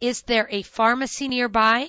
Is there a pharmacy nearby?